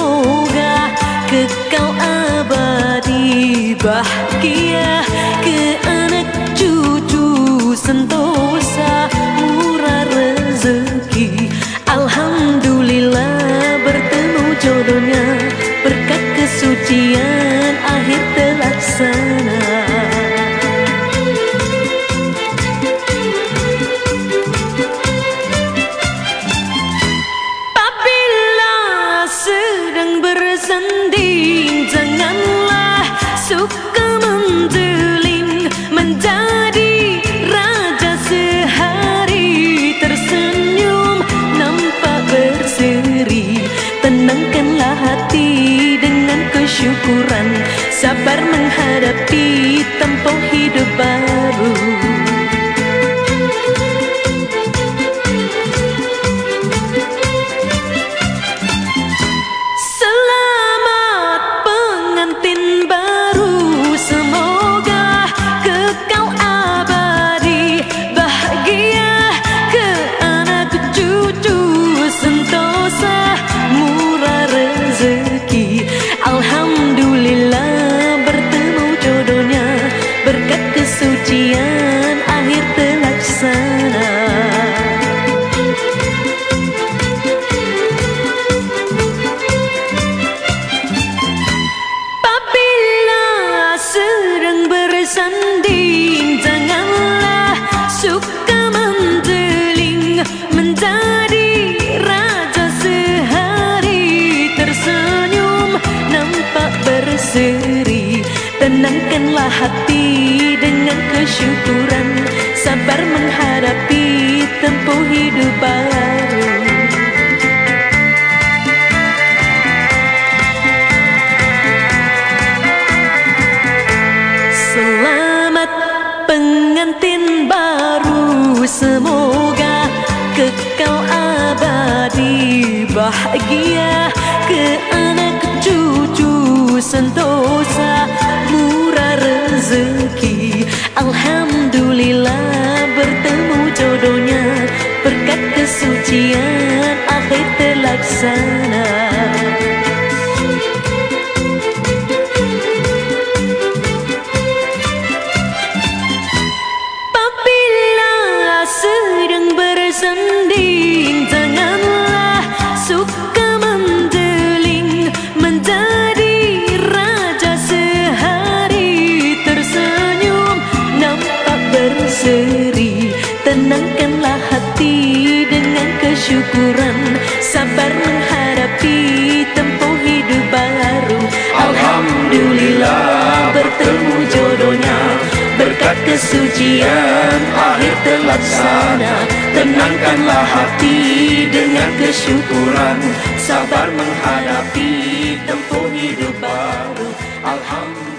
semoga kekal abadi bahagia ke bersanding Janganlah suka mendeling Menjadi raja sehari Tersenyum nampak berseri. Tenangkanlah hati dengan kesyukuran. Sabar menghadapi tempoh hidup baru Tenangkanlah hati dengan kesyukuran. Sabar menghadapi tempuh hidup baru. Pengantin baru. Semoga kekal abadi bahagia ke anak cucu sentosa rezeki. Alhamdulillah bertemu jodohnya. Berkat kesucian akhir terlaksana. Bersanding hati tempuh hidup baru. Alhamdulillah bertemu jodohnya. Berkat kesucian akhir telah sana Tenangkanlah hati dengan kesyukuran. Sabar menghadapi tempuh hidup baru. Alhamdulillah.